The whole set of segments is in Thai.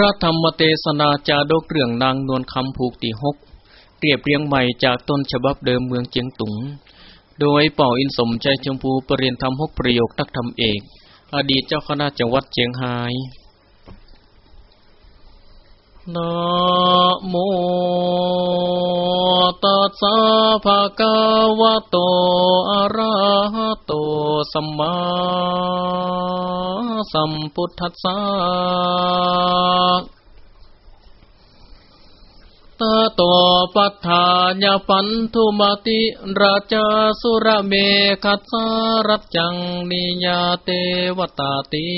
ระธรรมเทศนาจาดกเรื่องนางนวลคำผูกตีหกเรียบเรียงใหม่จากต้นฉบับเดิมเมืองเจียงตุง โดยเป่าอินสมใจชมพูปรริยนธรรมหกประโยคนักธรรมเอก อดีตเจ้าคณะจังหวัดเจียงไฮ้ นะโมตัสสะภะคะวะโต อะระหะโต สัมมาสัมพุทธัสสะตโตปัฏฐาญาปันทุมติราชาสุรเมคัสสารัจจังนิยาเตวตาติ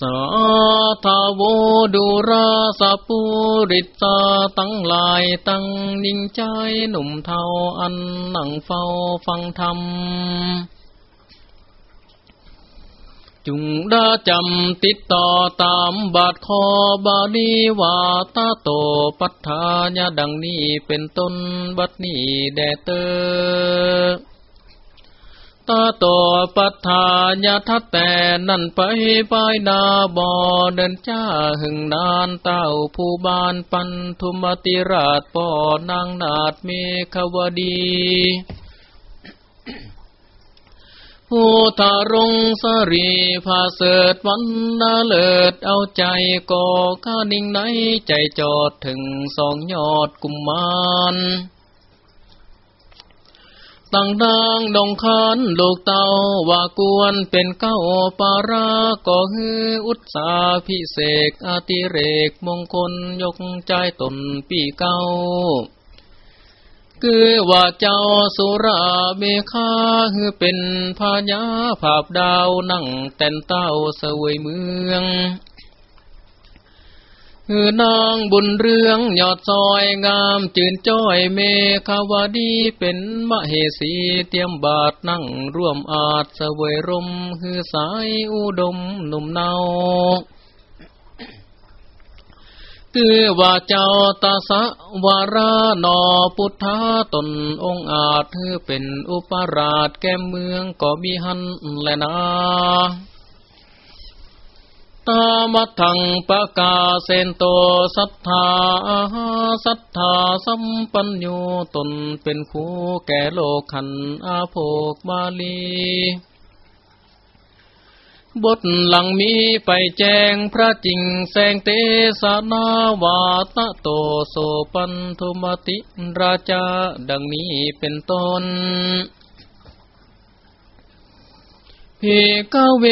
สาธาวดุราสปุริตาตั้งลายตั้งยิ่งใจหนุ่มเทาอันนั่งเฝ้าฟังธรรม จุงดาจำติดต่อตามบาทคอบาลีวาตาโตปัฏฐาญาดังนี้เป็นต้นบัดนี้แดเตอ ตาโตปัฏฐานยทัตแต่นั่นไปไปนาบอเดินจ้าหึงนานเต้าผู้บานปันทุมติราชปอนางนาดเมฆวดีผู้ทารงสรีพาเสดวันนาเลิดเอาใจก่อข้านิ่งไหนใจจอดถึงสองยอดกุมมาร ตั้งดังดงคันลูกเต่าว่ากวนเป็นเก้าปาราก็ฮืออุตสาพิเศษอาติเรกมงคลยกใจตนปีเก้า คือว่าเจ้าสุราเมฆาฮือเป็นพญาภาพดาวนั่งแต่นเต้าเสวยเมือง คือนางบุญเรืองยอดซอยงามจื่นจ้อยเมฆาวดีเป็นมเหสีเตรียมบาทนั่งร่วมอาจเสวยรมคือสายอุดมหนุ่มเนาคือว่าเจ้าตาสะวารานอพุทธาตนองอาจคือเป็นอุปราชแก้มเมืองก็มีหันแลนา ตามัทังปะกาเซนโตสัทธาสัทธาสัมปัญโยตนเป็นคู่แก่โลกขันอาโภกบาลีบทหลังมีไปแจ้งพระจริงแสงเตสนาวาตโตโสปันธุมติราชาดังนี้เป็นต้น พิกเว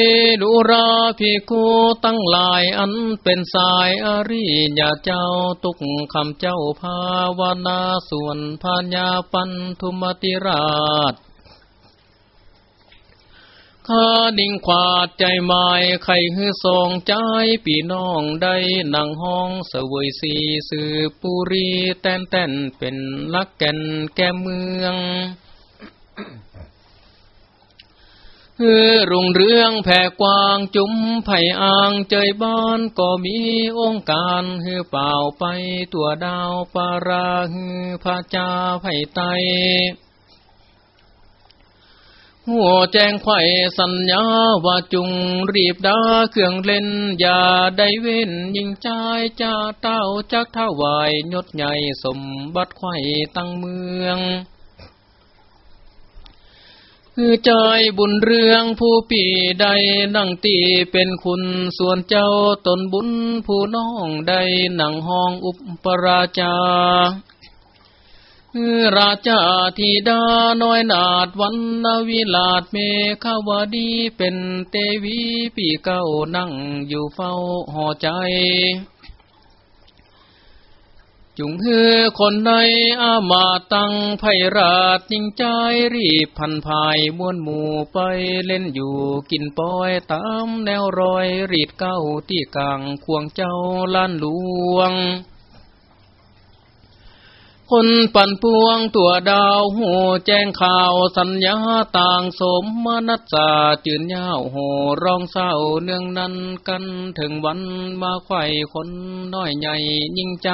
ดุราพิกูตั้งหลายอันเป็นสายอริยาเจ้าตุกคำเจ้าภาวนาส่วนพญาปันทุมติราชข้าดิ่งขวาดใจหมายไข่ฮือทรงใจปีน้องได้นังห้องเสวยสีสือปุรีแต้นแต้นเป็นลักแก่นแก้เมือง คือรุ่งเรืองแผ่กว้างจุ้มไผ่อ่างเจยบ้านก็มีองค์การฮือเปล่าไปตัวดาวปาราฮือพระจาไผ่ไตหัวแจ้งไข่สัญญาว่าจุงรีบดาเครื่องเล่น อย่าได้เว้นยิงใจจ้าเต้าจักเท่าวายยศใหญ่สมบัติไข่ตั้งเมือง คือใจบุญเรืองผู้ปีใดนั่งตีเป็นคุณส่วนเจ้าตนบุญผู้น้องใดนั่งห้องอุปราชาราชาธิดาน้อยนาดวันนวิลาดเมฆาวดีเป็นเตวีปีเก้านั่งอยู่เฝ้าห่อใจ จุงเฮือคนในอามาตังไพราชยิ่งใจรีบพันภายมวนหมู่ไปเล่นอยู่กินปอยตามแนวรอยรีดเก้าที่กลางควงเจ้าล้านหลวง คนปั่นปวงตัวดาวหูแจ้งข่าวสัญญาต่างสมมนัสจาจืนยาวโหร้องเศร้าเนื่องนั้นกันถึงวันมาไข่คนน้อยใหญ่ยิ่งใจ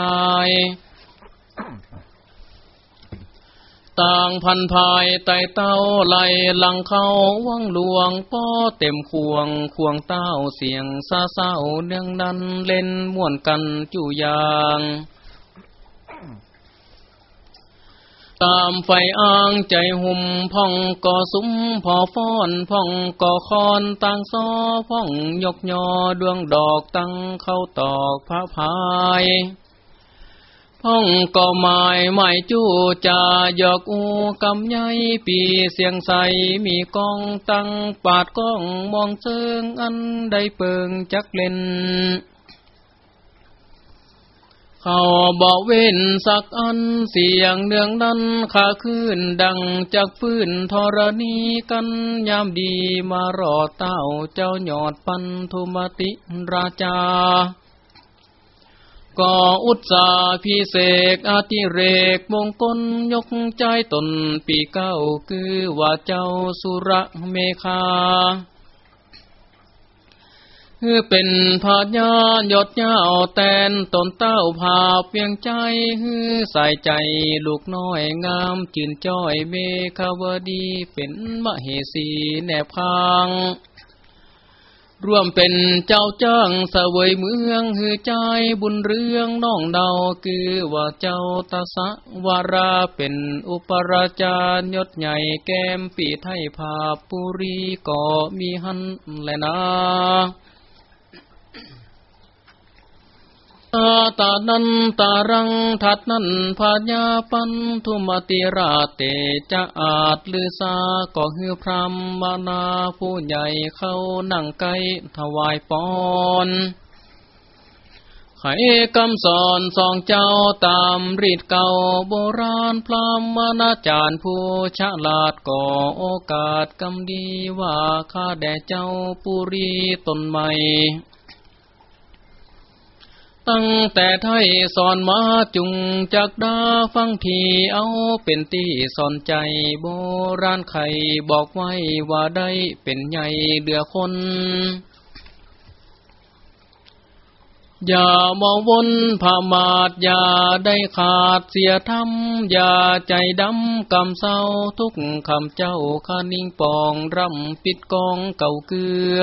ต่างพันภายไต่เต้าไหลหลังเข้าวังหลวงป้อเต็มควงควงเต้าเสียงซาเศร้าเนื่องนั้นเล่นม่วนกันจู่ยาง ตามไฟอ้างใจหุ่มพ่องก่อซุ้มพอฟ้อนพ่องก่อคอนตั้งซอพ่องยกยอดวงดอกตั้งเข้าตอกพระพายพ่องก่อไม้ไม้จู้จ่ายอกอูกำไยปีเสียงใสมีกองตั้งปาดก้องมองเชิงอันได้เปิงจักเล่น เขาบอกเว้นสักอันเสียงเนืองนั้นขาขึ้นดังจากฟื้นธรณีกันยามดีมารอเต้าเจ้าหยอดปันธุมติราชาก็อุตสาพิเศษอาติเรกมงคลยกใจตนปีเก้าคือว่าเจ้าสุระเมคา คือเป็นพาญานยดยาวแตนตนเต้าผาเพียงใจฮือใส่ใจลูกน้อยงามจินจ้อยเมฆาวดีเป็นมเหสีแนบพางร่วมเป็นเจ้าจ้างเสวยเมืองฮือใจบุญเรื่องน้องเดาคือว่าเจ้าตาสะวาราเป็นอุปราชายศใหญ่แก้มปีไทยภาปุรีก็มีหันแลนะ ตาตานันตารังทัดนันพญาปันทุมติราเตจะอาจลือสาก็ฮือพรามมานาผู้ใหญ่เข้านั่งไกถวายปอนไขคำสอนสองเจ้าตามรีดเก่าโบราณพรามมานาจารย์ผู้ฉลาดก่อโอกาสกำดีว่าข้าแด่เจ้าปุรีตนใหม่ ตั้งแต่ไทยสอนมาจุงจากดาฟังทีเอาเป็นตีสอนใจโบราณไขบอกไว้ว่าได้เป็นใหญ่เดือคน อย่ามองวนผามาดอย่าได้ขาดเสียทำอย่าใจดำกำเศร้าทุกคำเจ้าคานิ่งปองร่ำปิดกองเก่าเกลือ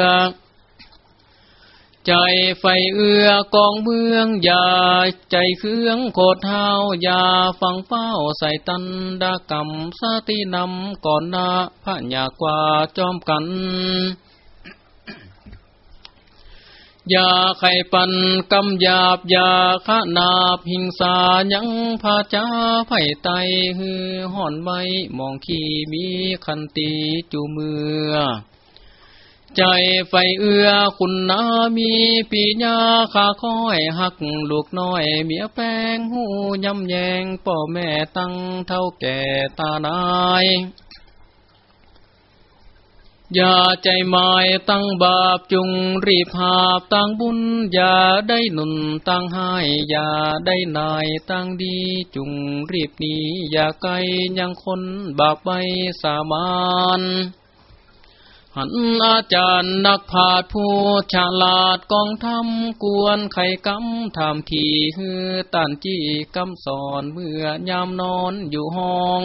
ใจไฟเอือกองเมืองอย่าใจเครื่องโคดเท้าอย่าฟังเป้าใส่ตันดากรรมสตินำก่อนนาพระยากว่าจอมกันอย่าไข่ปันกำหยาบอย่าขนาบหิงสายังพาจ้าไผ่ไตฮือห่อนไว้มองขีมีคันตีจูมือ ใจไฟเอื้อคุณนามีปีญาขาค้อยหักลูกน้อย เมียแป้งหูยำแยงป่อแม่ตั้งเท่าแก่ตานายอย่าใจหมายตั้งบาปจุงรีบหาบตั้งบุญ อย่าได้หนุนตั้งให้อย่าได้นายตั้งดีจุงรีบหนีอย่าไกลยังคนบาปไปสามาน หันอาจารย์นักผาดผู้ฉลาดกองทำกวนไข่กำทำทีฮือตันจี้กำสอนเมื่อยามนอนอยู่ห้อง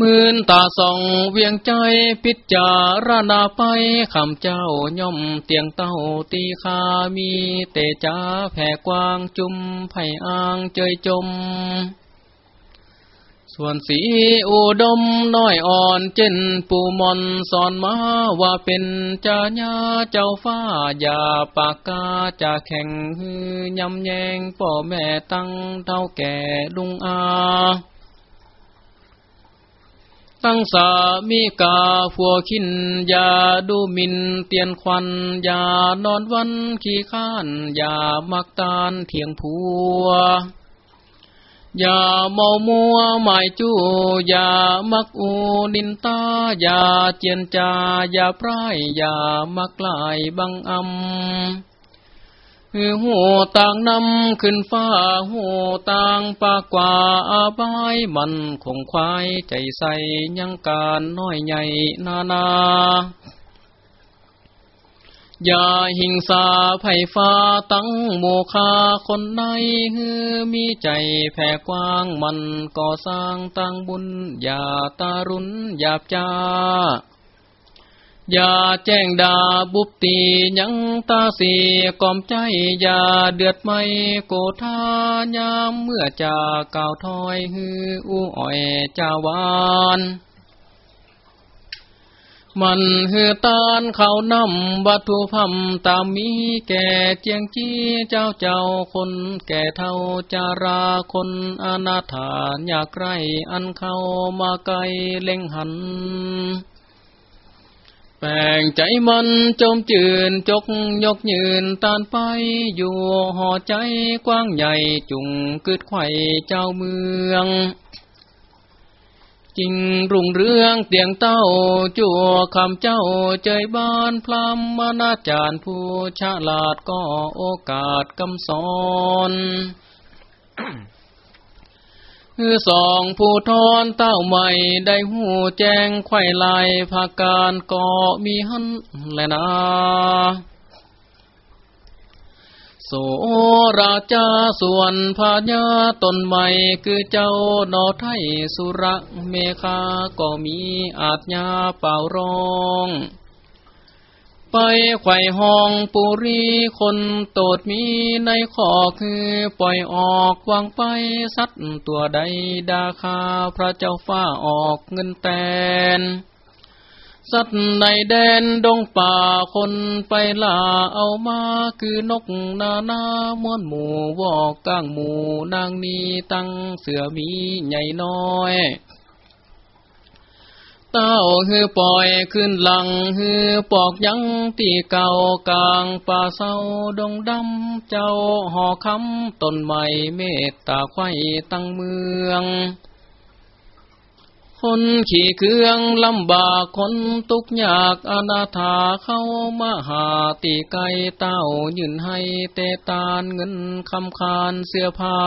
มื่นตาส่องเวียงใจพิจารณาไปคำเจ้าย่อมเตียงเต้าตีคามีเตจ้าแผ่กว้างจุมไผ่อ่างเจยจม ส่วนสีอุดมน้อยอ่อนเจนปูมอนสอนมาว่าเป็นจาญาเจ้าฟ้าอย่าปากกาจะแข่งฮือยำแยงพ่อแม่ตั้งเท่าแก่ลุงอาตั้งสามีกาฟัวขินอย่าดูมินเตียนควันอย่านอนวันขี้ข้านอย่ามักตานเถียงผัว อย่าเมามัวหมายจู้อย่ามักอูนินตา อย่าเจียนจา อย่าพร่ายอย่ามักลายบังอำคือหัวต่างนำขึ้นฟ้าหัวต่างปากกว่าอาบายมันคงควายใจใสยังการน้อยใหญ่นานา อย่าหิงสาไผ่ฟ้าตั้งโมคาคนในฮือมีใจแผ่กว้างมันก่อสร้างตั้งบุญ อย่าตารุนหยาบจ้าอย่าแจ้งดาบุบตียังตาสีกอมใจ อย่าเดือดไม่โกธายามเมื่อจะก่าวถอยฮืออู้อ่อยจาวาน มันฮือตานเขานำบัตุพัมตามมีแก่เจียงจี้เจ้าเจ้าคนแก่เท่าจาราคนอนาถาอยากไรอันเข้ามาไกลเล็งหัน แปลงใจมันจมจืนจกยกยืนตานไปอยู่ห่อใจกว้างใหญ่จุงกึดไข่เจ้าเมือง จริงรุ่งเรืองเตียงเต้า จั่วคำเจ้าเจยบ้านพรามมนาจารย์ผู้ฉลาดก็โอกาสกำสอนคือสองผู้ทอนเต้าใหม่ได้หูแจ้งไข่ลายภาการก็มีหันแลนะ โสราชาส่วนพาญาตนใหม่คือเจ้านอไทยสุระเมคาก็มีอาจญาเป่าร้อง ไปไข่ห้องปุรีคนโตดมีในขอคือปล่อยออกวางไปสัตว์ตัวใดดาคาพระเจ้าฟ้าออกเงินแตน สัตว์ในแดนดงป่าคนไปล่าเอามาคือนกนาหน้าม้วนหมูวอกก้างหมูนางนีตั้งเสือมีใหญ่น้อยเต้าฮือปล่อยขึ้นหลังฮือปอกยังตีเก่ากลางป่าเศร้าดงดำเจ้าห่อคำต้นไม้เมตตาไข่ตั้งเมือง คนขี่เครื่องลำบากคนตุกยากอนาถาเข้ามาหาตีไกเต้ายืนให้เตตานเงินคำคานเสื้อผ้า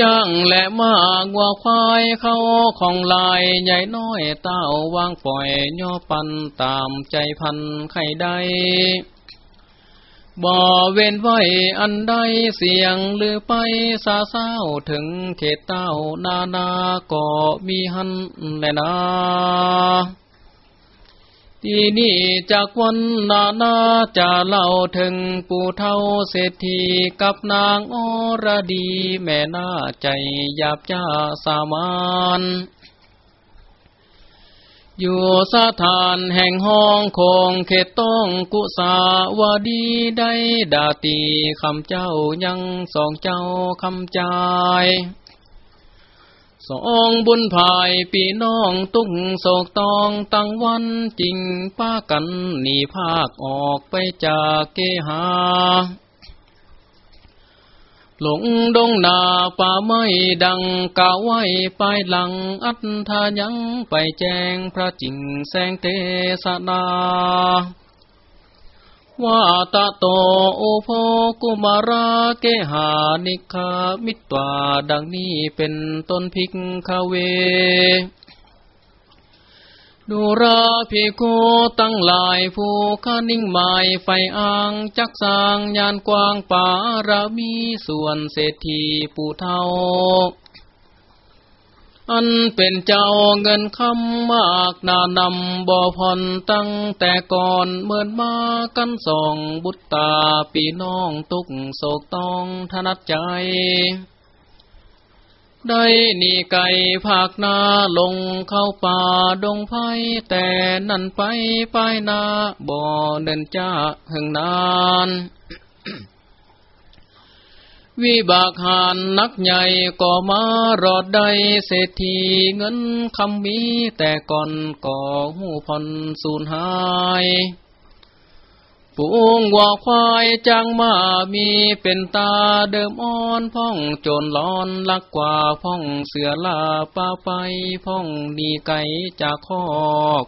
จ้างและมางัวควายเข้าของลายใหญ่น้อยเต้าวางปล่อยย่อปันตามใจพันไข่ใด บ่เว้นไว้อันใดเสียงหรือไปสาเศร้าถึงเขตเต้านานาก็มีหันแลนาที่นี่จากวันนานาจะเล่าถึงปู่เท่าเศรษฐีกับนางอรดี แม่น่าใจหยาบจ้าสามาน อยู่สถานแห่งห้องคงเขตต้องกุสาวดีได้ดาตีคำเจ้ายังสองเจ้าคำใจสองบุญภายปีน้องตุ้งโศกตองตั้งวันจริงป้ากันหนีภาคออกไปจากเกหา หลงดงนาป่าไม้ดังกาไว้ปลายหลังอัตทายังไปแจ้งพระจิงแสงเตสนาว่าตะโตโอโพกุมาราเกหานิคามิตวาดังนี้เป็นต้นพิกขเว ดูราพิโกตั้งหลายผู้ขานิ่งหมายไฟอ่างจักสางยานกว้างป่ารามีส่วนเศรษฐีผู้เทาอันเป็นเจ้าเงินคำมากนานำบ่อผ่อนตั้งแต่ก่อนเมื่อมากันสองบุตตาปีน้องตุกโศกต้องทนัดใจ ได้นีไก่ภาคนาลงเข้าป่าดงไผ่แต่นั่นไปไปนาบ่อเดินจ้าหึงนาน วิบากหานนักใหญ่ก็มารอดได้เศรษฐีเงินคำมีแต่ก่อนก่อหูพนสูญหาย ปูงวัวควายจางมามีเป็นตาเดิมอ่อนพ่องจรร้อนลักกว่าพ่องเสือลาป้าไปพ่องนีไก่จากคอก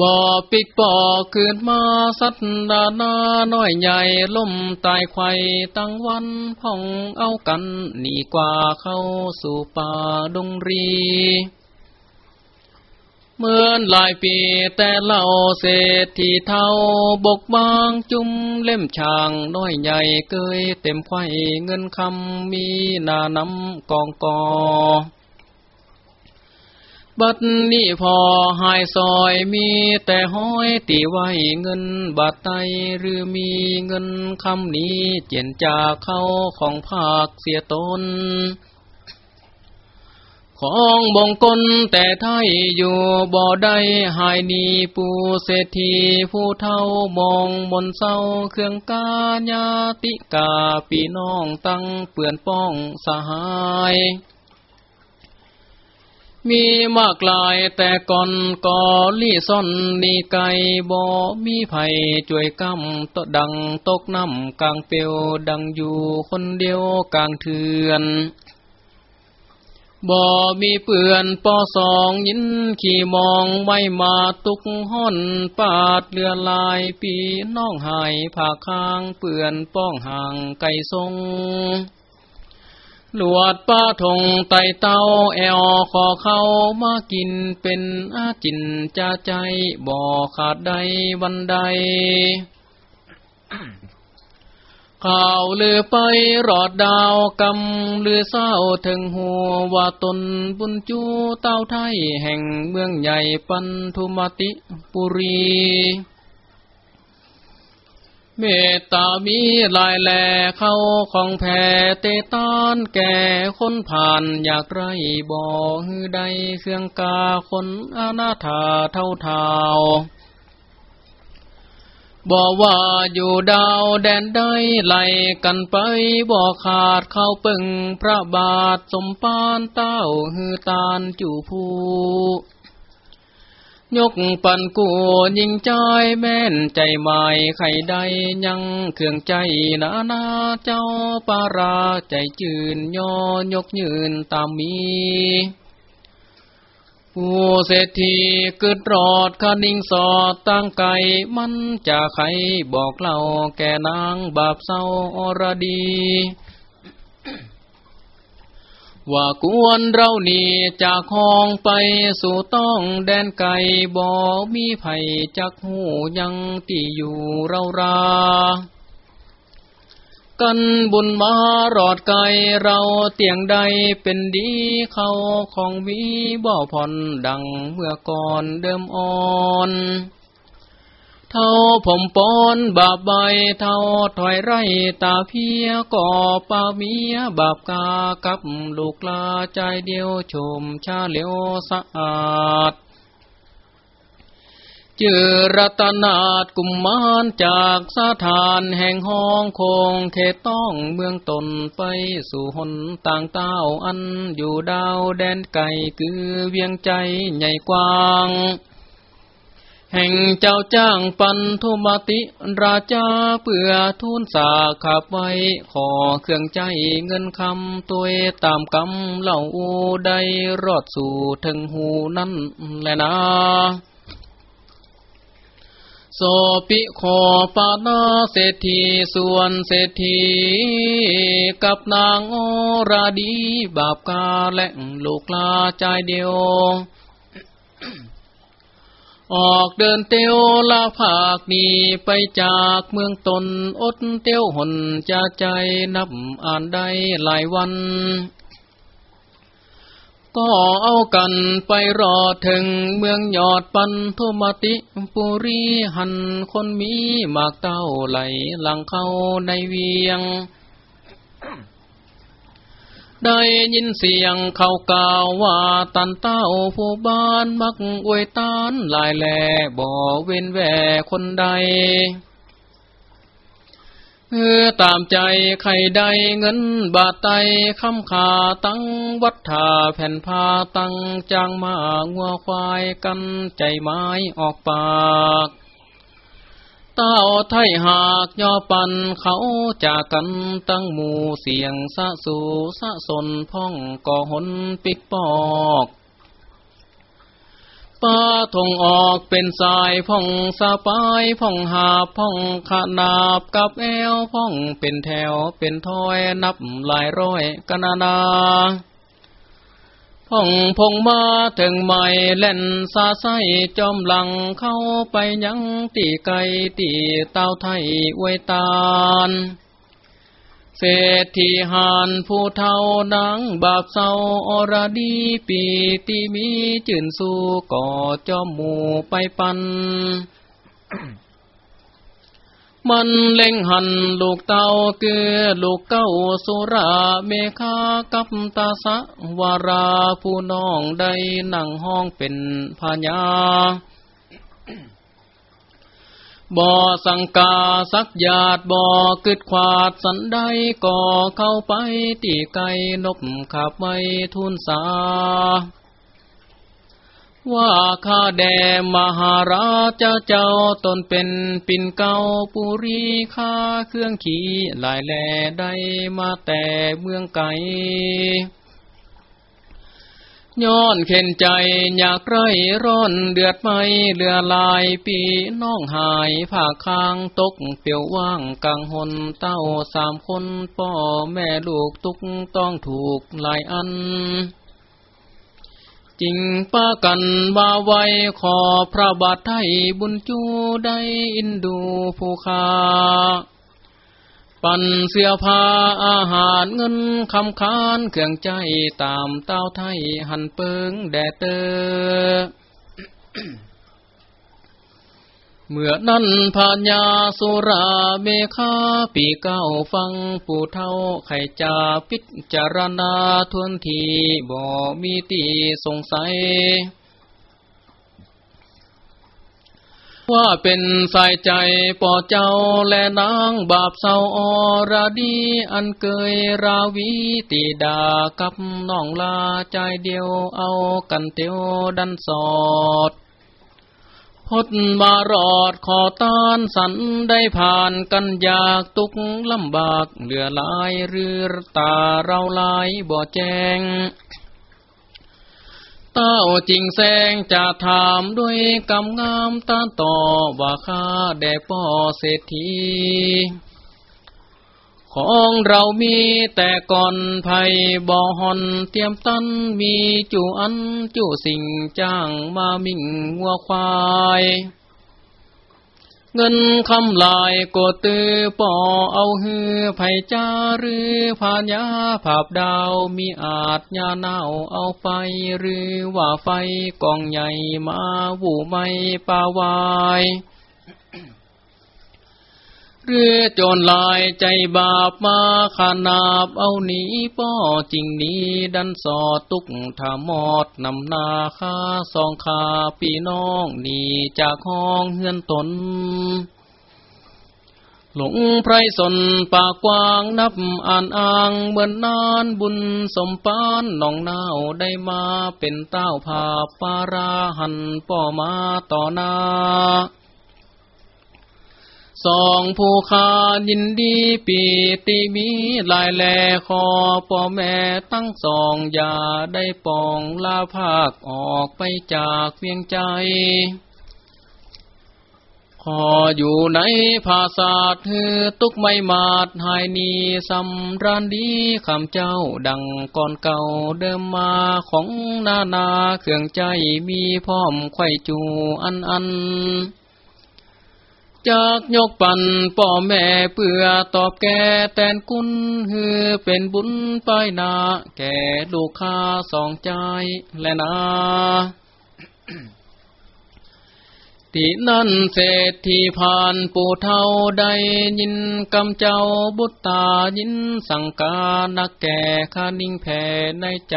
บ่อปิดปอกคืนมาสัตดานาน้อยใหญ่ล่มตายไข่ตั้งวันพ่องเอากันหนีกว่าเข้าสู่ป่าดงรี เหมื่อหลายปีแต่เล่าเศรษฐีเท่าบกบางจุ่มเล่มช่างน้อยใหญ่เกยเต็มไข่เงินคำมีนาน้ำกองกอ บัดนี้พอหายซอยมีแต่ห้อยตีไว้เงินบาทไตหรือมีเงินคำนี้เจียนจากเข้าของภาคเสียตน ของบงกลแต่ไทยอยู่บ่อได้หายนีปูเศรษฐีผู้เท่ามองบนเศร้าเครื่องกาญาติกาปีน้องตั้งเปื่อนป้องสหายมีมากลายแต่ก่อนก่อลี่ซ่อนนี่ไก่บ่มีไผ่จ่วยกำตดังตกน้ำกลางเปียวดังอยู่คนเดียวกลางเถือน บ่มีเปื่อนปอสองยินขี่มองไม่มาตุกห่อนปาดเรือลายปีน้องหายผาค้างเปื่อนป้องห่างไก่ทรงหลวดป้าทงไตเต้าแอลขอเข้ามากินเป็นอาจินจะใจบ่ขาดใดวันใด ข่าวลือไปรอดดาวกำลือเศร้าถึงหัวว่าตนบุญจูเต้าไทยแห่งเมืองใหญ่ปันธุมติปุรี เมตตามีลายแหล่เข้าของแผ่เตตานแก่คนผ่านอยากไรบ่อใดเครื่องกาคนอนาถาเท่าเท่า บอกว่าอยู่ดาวแดนใดไหลกันไปบอกขาดเข้าปึงพระบาทสมปานเต้าฮือตานจูผู้ยกปันกูยิงใจแม่นใจหมายไข่ใดยังเครื่องใจนานาเจ้าปาราใจจืนย่อยกยืนตามมี ผู้เศรษฐีกึดรอดคนิ่งสอดตั้งไก่มันจะใครบอกเล่าแก่นางบาปเศร้าอรดี ว่ากวนเรานี่จากห้องไปสู่ต้องแดนไก่บ่มีไผ่จักหูยังตีอยู่เรารา กันบุญมารอดไกลเราเตียงใดเป็นดีเขาของวีบ่ผ่อนดังเมื่อก่อนเดิมอ่อนเท่าผมปอนบาปใบเท่าถอยไรตาเพียก่อปาเมียบาปกากับลูกลาใจเดียวชมชาเลียวสะอาด เจอรัตนาดกุมมานจากสถานแห่งห้องคงเขตต้องเมืองตนไปสู่หนต่างเต้าอันอยู่ดาวแดนไก่คือเวียงใจใหญ่กว้างแห่งเจ้าจ้างปันทุมติราชาเปื่อทุนสาขับไว้ขอเครื่องใจเงินคำตัวตามกำเหล่าได้รอดสู่ถึงหูนั่นแหละนะ โสปิโคปานาเศรษฐีส่วนเศรษฐี กับนางอราดีบาปกาและลูกลาใจเดียว ออกเดินเตียวลาภาคนีไปจากเมืองตนอดเตียวหนจะใจนับอ่านได้หลายวัน ก็เอากันไปรอถึงเมืองยอดปันทุมติปุรีหันคนมีมากเต้าไหลหลังเข้าในเวียง ได้ยินเสียงเขากล่าวว่าตันเต้าผู้บ้านมักอวยตานลายแหล่บ่เว้นแว่คนใด เออตามใจใครใดเงินบาทไตคำขาตั้งวัดถาแผ่นพาตั้งจางมางัวควายกันใจไม้ออกปากเต้าไทยหากย่อปันเขาจากกันตั้งหมู่เสียงสะสูสะสนพ่องก่อหนปิกปอก ป้าทงออกเป็นสายพ่องสะปายพ่องหาพ่องขนาบกับแอวพ่องเป็นแถวเป็นถอยนับหลายร้อยกันนานาห้องพงมาถึงไม่เล่นซาไซจอมหลังเข้าไปยังตีไกตีเต้าไทยอวยตาล เศรษฐีหานผู้เท่านังบาปเศร้าอรดีปีตีมีจื่นสู้ก่อจอมหมู่ไปปัน มันเล็งหันลูกเต่าเกือลูกเก้าสุราเมฆากับตาสะวาราผู้น้องได้นั่งห้องเป็นพญา บ่อสังกาสักญาติบ่อกึดขวาดสันได้ก่อเข้าไปตีไก่นบขับไว้ทุนสา ว่าข้าแดมหาราชเจ้าตนเป็นปิ่นเก่าปุรีข้าเครื่องขี่ลายแล่ได้มาแต่เมืองไกล ย้อนเข็นใจอยากไรร้อนเดือดไม่เลือลายปีน้องหายผาค้างตกเปียวว่างกลางหนเต้าสามคนพ่อแม่ลูกตุกต้องถูกหลายอัน จริงป้ากันว่าไว้ขอพระบาทไทยบุญจูได้อินดูผู้คา ปั่นเสื้อผ้าอาหารเงินคำคานเครื่องใจตามเต้าไทยหันเปิงแดดเตอเมื่อนั้นพาญาสุราเมฆาปีเก้าฟังปู่เท่าไข่จาพิจารณาทวนทีบ่มีตีสงสัย ว่าเป็นสายใจปอเจ้าและนางบาปเศร้าอรดีอันเกยราวีตีดากับน้องลาใจเดียวเอากันเตียวดันสอดพดมารอดขอตานสันได้ผ่านกันอยากตุกลำบากเหลือลายเรือตาเราลายบ่แจ้ง เต้าจริงแสงจะถามด้วยกำงามตาต่อว่าข้าแด่ป่อเศรษฐีของเรามีแต่ก่อนภัยบ่อหอนเตรียมตันมีจู่อันจู่สิ่งจ้างมามิ่งวัวควาย เงินคำลายกดตือป่อเอาฮือไผ่จ้าหรือผานยาผาบดาวมีอาจยาเน่าเอาไฟหรือว่าไฟกองใหญ่มาวูไม่ปาวาย รือจรลายใจบาปมาขนาบเอาหนีป้อจริงนี้ดันสอดตุกถามอดนำนาคาสองคาพี่น้องหนีจากห้องเฮือนตน หลงไพรสนปากกว้างนับอ่านอ่างเหมือนนานบุญสมปานน้องนาวได้มาเป็นเต้าผาปาราหันป่อมาต่อนา สองผู้ขายินดีปีติมีลายแลคอพ่อแม่ตั้งสองอย่าได้ปองลาภาคออกไปจากเพียงใจ ขออยู่ในภาษาเธอตุกไม่มาดหายนีสำรานดีคำเจ้าดังก่อนเก่าเดิมมาของนานาเครื่องใจมีพร้อมไข่จูอันอัน จากยกปันป่อแม่เปื่อตอบแก่แตนกุนฮือเป็นบุญป้ายนา แก่ลูกค้าสองใจและนาที่นั่นเศรษฐีผ่านปู่เท่าใดยินกำเจ้าบุตตายินสังกานักแก่คานิ่งแผ่ในใจ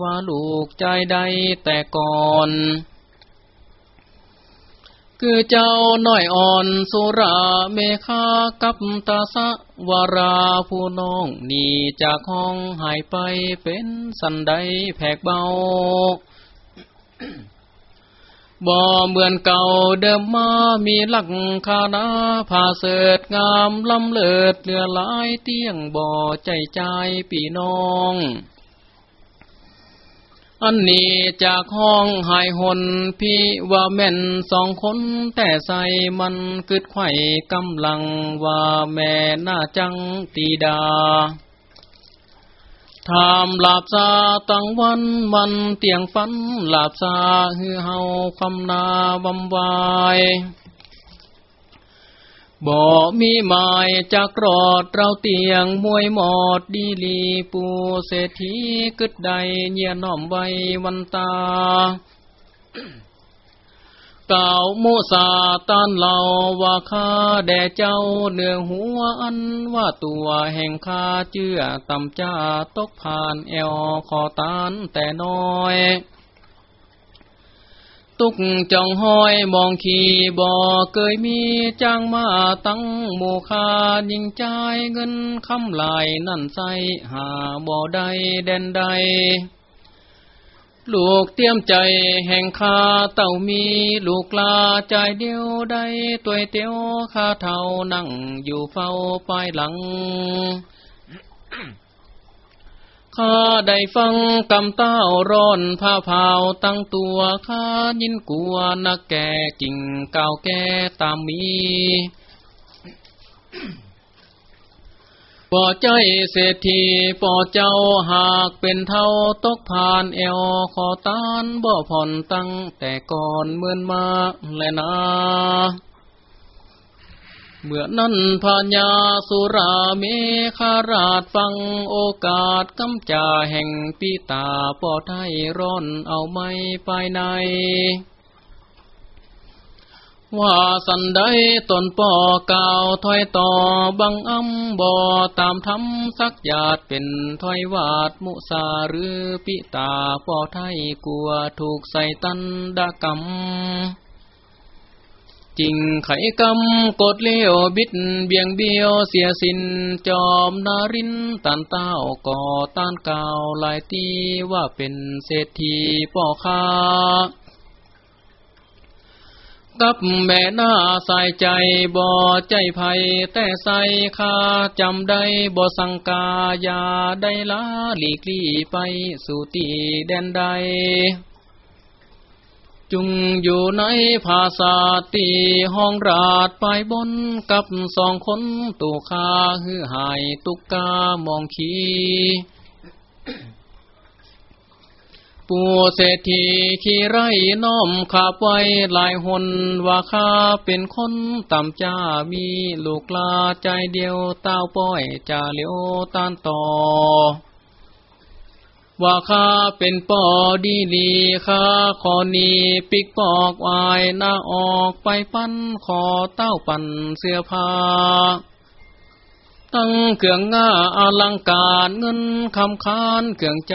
ว่าลูกใจใดแต่ก่อน คือเจ้าน้อยอ่อนสุราเมฆากับตาสะวาราผู้น้องนี่จากห้องหายไปเป็นสันไดแผกเบาบ่เหมือนเก่าเดิมมามีหลักคานาผาเสดงามลำเลิดเลือลายเตียงบ่อใจใจปีน้อง อันนี้จากห้องหายหนพี่ว่าแม่นสองคน แต่ใส่มันกึดไข่กำลังว่าแม่น่าจังตีดาถามหลาบซาตั้งวันมันเตียงฟันหลาบซาฮือเฮาความนาบำวาย บ่มีหมายจะกรอดเราเตียงมวยหมอดดีลีปูเศรษฐีกึดใดเนียน้อมไว้วันตาเก่ามุสาตานเหล่าว่าข้าแด่เจ้าเนื้อหัวอันว่าตัวแห่งข้าเจื้อตำจ้าตกผ่านแอวขอตานแต่น้อย ตุกจองห้อยมองขี่บ่อเคยมีจ้างมาตั้งหมู่คายิงใจเงินคำลายนั่นใสหาบ่อใดแดนใด ลูกเตรียมใจแห่งคาเต่ามีลูกลาใจเดียวใดตัวเตียวข้าเท่านั่งอยู่เฝ้าปลายหลัง ข้าได้ฟังกำเต้าร้อนผ้าเผาตั้งตัวข้ายินกลัวนักแก่กิ่งเก่าแก่ตามมีป่อใจเศรษฐีป่อเจ้าหากเป็นเท่าตกผ่านเอวขอตานบ่ผ่อนตั้งแต่ก่อนเมื่อนมาแลนา เมื่อนั้นพญาสุราเมฆาราชฟังโอกาสกำจ่าแห่งปีตาปอไทยร้อนเอาไม่ไปใน ว่าสันได้ตนป่อเก่าถอยต่อบังอำบ่อตามทำสักหยาดเป็นถอยวาดมุสาหรือปิตาปอไทยกลัวถูกใส่ตันดกรรม จริงไขกำกดเลี้ยวบิดเบียงเบี้ยวเสียสินจอมนารินตันเต้าก่อต้านก่าวลายตีว่าเป็นเศรษฐีป่อค้ากับแม่หน้าใส่ใจบ่ใจภัยแต่ใส่คาจำได้บ่สังกายาได้ละหลีกลี่ไปสู่ตีแดนใด จุงอยู่ในภาษาตีห้องราดไปบนกับสองคนตูคาฮือหายตุกกามองขีปูเศรษฐีขี่ไรน้อมขับไว้หลายหนว่าข้าเป็นคนต่ำจ้ามีลูกลาใจเดียวเต้าป้อยจ่าเลียวตานต่อ ว่าข้าเป็นปอดีลีข้าขอนีปิกปอกวายหน้าออกไปปั้นขอเต้าปั่นเสื้อผ้าตั้งเครื่องง่าอลังการเงินคำคานเครื่องใจ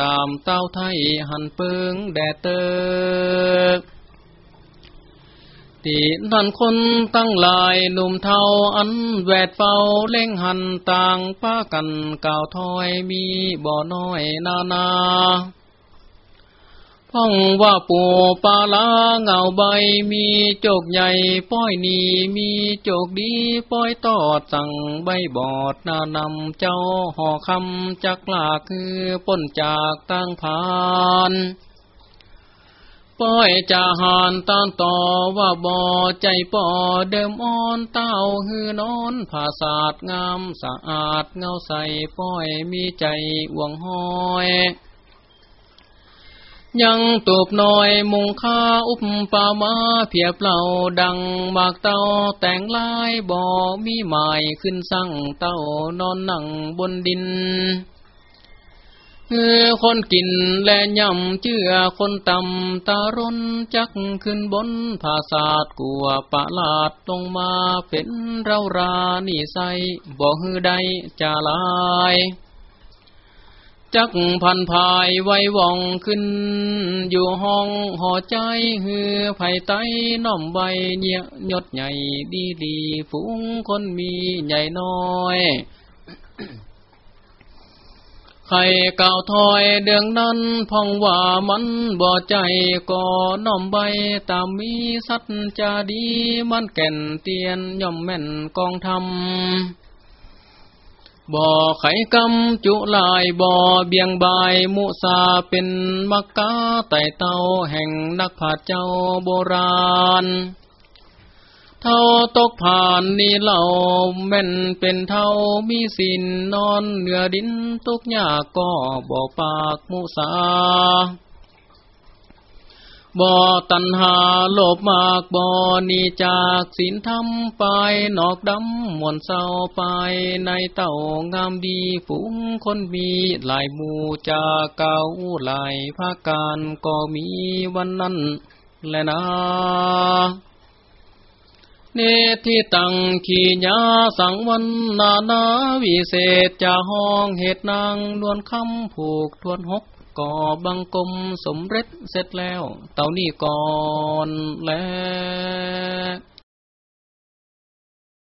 ตามเต้าไทยหันเปิงแดดเตก ตีนั่นคนตั้งหลายหนุ่มเทาอันแวดเฝ้าเล่งหันต่างป้ากันก่าวถอยมีบ่อน้อยนานาพ้องว่าปูปลาลาเงาใบมีโจกใหญ่ป้อยนีมีโจกดีป้อยตอดสั่งใบบอดนานำเจ้าห่อคำจักลาคือป้นจากตั้งผาน ป้อยจะหานตานต่อว่าบ่อใจป่อเดิมอ่อนเต้าหือนอนผาศาสงามสะอาดเงาใสป้อยมีใจหวงห้อยยังตูบน้อยมุงค่าอุปปามาเพียบเล่าดังมากเต้าแต่งลายบ่มีหมายขึ้นสั่งเต้านอนนั่งบนดิน คนกินและย่ำเชื่อคนต่ำตาร้นจักขึ้นบนภาษาดกัวปะลาดลงมาเป็นเรารานี่ใสบ่ฮือใดจะลายจักพันภายไว้ว่องขึ้น อยู่ห้องห่อใจฮือไผ่ไตน้อมใบเนียยดใหญ่ดีดีฝูงคนมีใหญ่น้อย ใครเก่าถอยเดืองนั้นพองว่ามันบ่ใจก็น้อมใบตามมีสัจจาดีมันแก่นเตียนย่อมแม่นกองทำบ่อไข่กำจุลายบ่อเบียงบายมุสาเป็นมักกะไต่เต้าแห่งนักผาเจ้าโบราณ เท่าตกผ่านนี่เหล่าแม่นเป็นเท่ามีสินนอนเหนือดินตุกยากก็บอกปากมุสาบ่ตันหาโลภมากบ่อนีจากศีลธรรมไปนอกดำมวนเศร้าไปในเต่างามดีฝูงคนมีหลายหมู่จากเก่าหลายภาคการก็มีวันนั้นแลยนะ เนที่ตังขีญาสังวันนานาวิเศษจะห้องเหตุนางนวนคำผูกทวนหกก่อบังกลมสมเร็จเสร็จแล้ว เต่านี่ก่อนแล้ว